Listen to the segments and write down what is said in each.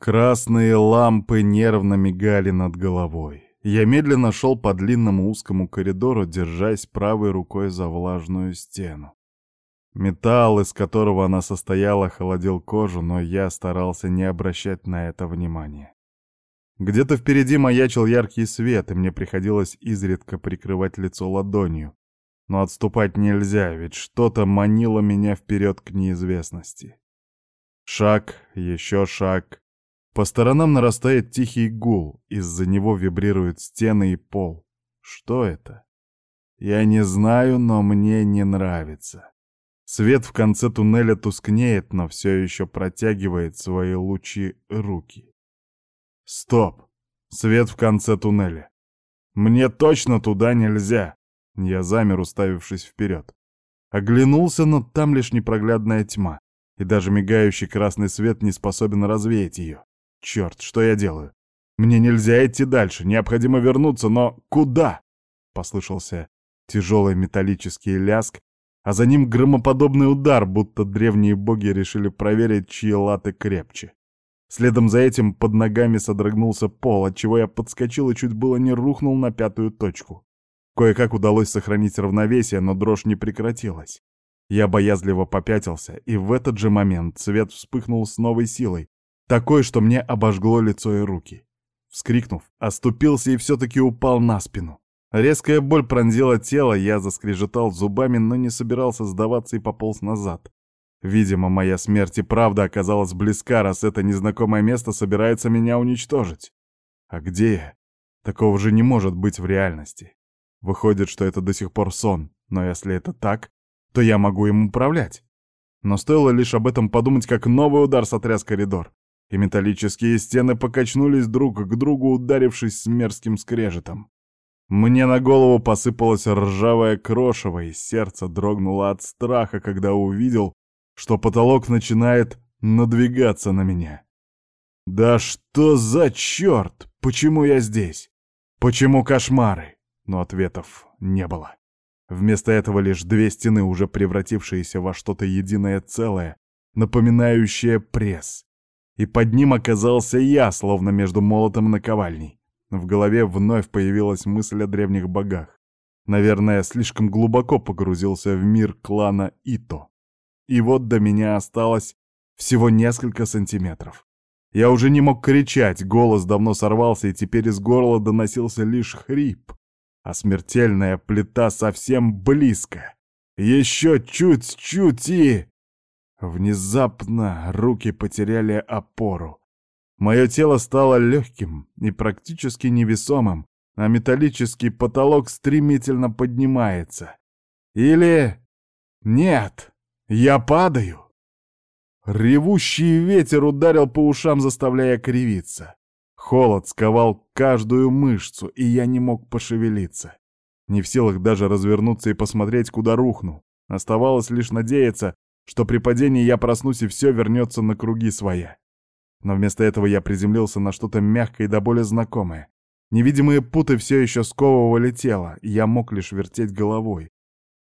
Красные лампы нервно мигали над головой. Я медленно шел по длинному узкому коридору, держась правой рукой за влажную стену. Металл, из которого она состояла, холодил кожу, но я старался не обращать на это внимания. Где-то впереди маячил яркий свет, и мне приходилось изредка прикрывать лицо ладонью. Но отступать нельзя, ведь что-то манило меня вперед к неизвестности. Шаг, еще шаг. По сторонам нарастает тихий гул, из-за него вибрируют стены и пол. Что это? Я не знаю, но мне не нравится. Свет в конце туннеля тускнеет, но все еще протягивает свои лучи руки. Стоп! Свет в конце туннеля. Мне точно туда нельзя. Я замер, уставившись вперед. Оглянулся, но там лишь непроглядная тьма, и даже мигающий красный свет не способен развеять ее. Черт, что я делаю? Мне нельзя идти дальше, необходимо вернуться, но куда? Послышался тяжелый металлический ляск, а за ним громоподобный удар, будто древние боги решили проверить, чьи латы крепче. Следом за этим под ногами содрогнулся пол, отчего я подскочил и чуть было не рухнул на пятую точку. Кое-как удалось сохранить равновесие, но дрожь не прекратилась. Я боязливо попятился, и в этот же момент свет вспыхнул с новой силой, такой, что мне обожгло лицо и руки. Вскрикнув, оступился и все-таки упал на спину. Резкая боль пронзила тело, я заскрежетал зубами, но не собирался сдаваться и пополз назад. Видимо, моя смерть и правда оказалась близка, раз это незнакомое место собирается меня уничтожить. А где я? Такого же не может быть в реальности. Выходит, что это до сих пор сон, но если это так, то я могу им управлять. Но стоило лишь об этом подумать, как новый удар сотряс коридор, и металлические стены покачнулись друг к другу, ударившись с мерзким скрежетом. Мне на голову посыпалось ржавое крошево, и сердце дрогнуло от страха, когда увидел, что потолок начинает надвигаться на меня. Да что за черт? Почему я здесь? Почему кошмары? Но ответов не было. Вместо этого лишь две стены, уже превратившиеся во что-то единое целое, напоминающее пресс. И под ним оказался я, словно между молотом и наковальней. В голове вновь появилась мысль о древних богах. Наверное, слишком глубоко погрузился в мир клана Ито. И вот до меня осталось всего несколько сантиметров. Я уже не мог кричать, голос давно сорвался, и теперь из горла доносился лишь хрип. А смертельная плита совсем близко. Еще чуть-чуть и... Внезапно руки потеряли опору. Мое тело стало легким и практически невесомым, а металлический потолок стремительно поднимается. Или... Нет, я падаю. Ревущий ветер ударил по ушам, заставляя кривиться. Холод сковал каждую мышцу, и я не мог пошевелиться. Не в силах даже развернуться и посмотреть, куда рухну. Оставалось лишь надеяться, что при падении я проснусь и все вернется на круги своя. Но вместо этого я приземлился на что-то мягкое и до боли знакомое. Невидимые путы все еще сковывали тело, и я мог лишь вертеть головой.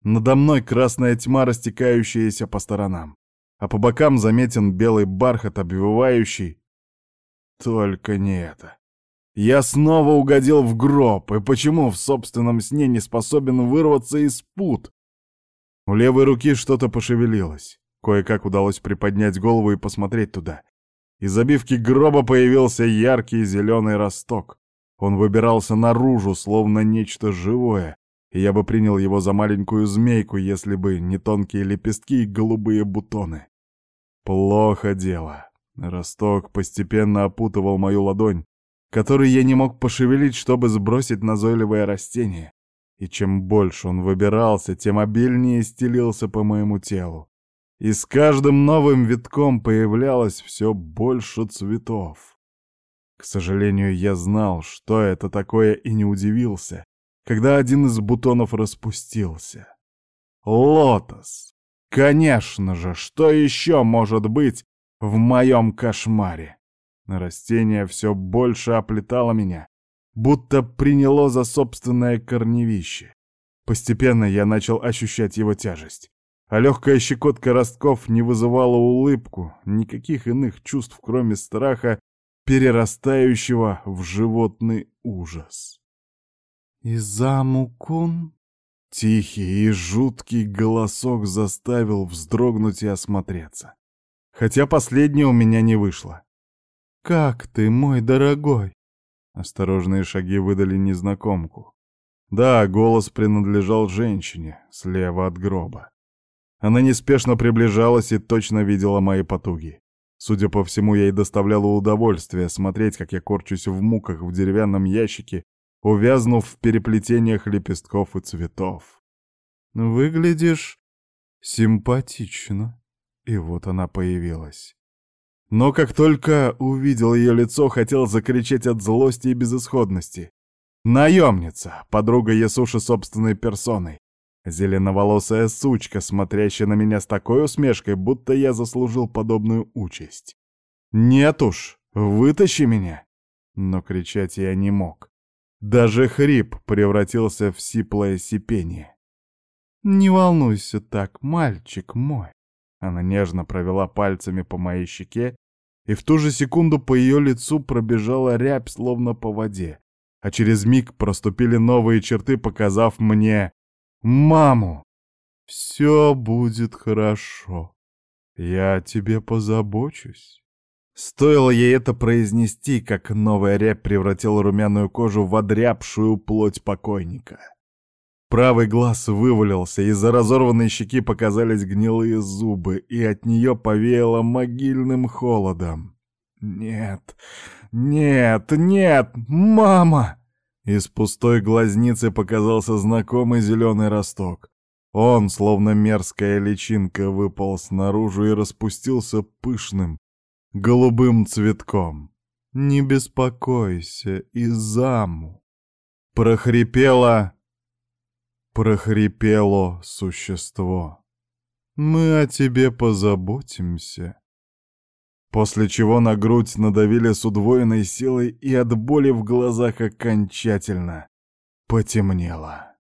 Надо мной красная тьма, растекающаяся по сторонам. А по бокам заметен белый бархат, обвивающий... Только не это. Я снова угодил в гроб, и почему в собственном сне не способен вырваться из пут? У левой руки что-то пошевелилось. Кое-как удалось приподнять голову и посмотреть туда. Из обивки гроба появился яркий зеленый росток. Он выбирался наружу, словно нечто живое, и я бы принял его за маленькую змейку, если бы не тонкие лепестки и голубые бутоны. Плохо дело. Росток постепенно опутывал мою ладонь, которой я не мог пошевелить, чтобы сбросить назойливое растение. И чем больше он выбирался, тем обильнее стелился по моему телу. И с каждым новым витком появлялось все больше цветов. К сожалению, я знал, что это такое, и не удивился, когда один из бутонов распустился. Лотос! Конечно же, что еще может быть в моем кошмаре? Растение все больше оплетало меня, будто приняло за собственное корневище. Постепенно я начал ощущать его тяжесть. А легкая щекотка ростков не вызывала улыбку, никаких иных чувств, кроме страха перерастающего в животный ужас. «Изаму-кун?» Тихий и жуткий голосок заставил вздрогнуть и осмотреться. Хотя последнее у меня не вышло. «Как ты, мой дорогой?» Осторожные шаги выдали незнакомку. Да, голос принадлежал женщине, слева от гроба. Она неспешно приближалась и точно видела мои потуги. Судя по всему, ей доставляло удовольствие смотреть, как я корчусь в муках в деревянном ящике, увязнув в переплетениях лепестков и цветов. «Выглядишь симпатично». И вот она появилась. Но как только увидел ее лицо, хотел закричать от злости и безысходности. Наемница, подруга Ясуши собственной персоной. Зеленоволосая сучка, смотрящая на меня с такой усмешкой, будто я заслужил подобную участь. «Нет уж, вытащи меня!» Но кричать я не мог. Даже хрип превратился в сиплое сипение. «Не волнуйся так, мальчик мой!» Она нежно провела пальцами по моей щеке, и в ту же секунду по ее лицу пробежала рябь, словно по воде, а через миг проступили новые черты, показав мне маму. «Все будет хорошо. Я о тебе позабочусь». Стоило ей это произнести, как новая рябь превратила румяную кожу в одрябшую плоть покойника. Правый глаз вывалился, из-за разорванной щеки показались гнилые зубы, и от нее повеяло могильным холодом. «Нет, нет, нет, мама!» Из пустой глазницы показался знакомый зеленый росток. Он, словно мерзкая личинка, выпал снаружи и распустился пышным, голубым цветком. «Не беспокойся, Изаму!» Прохрипела прохрипело существо. «Мы о тебе позаботимся». После чего на грудь надавили с удвоенной силой, и от боли в глазах окончательно потемнело.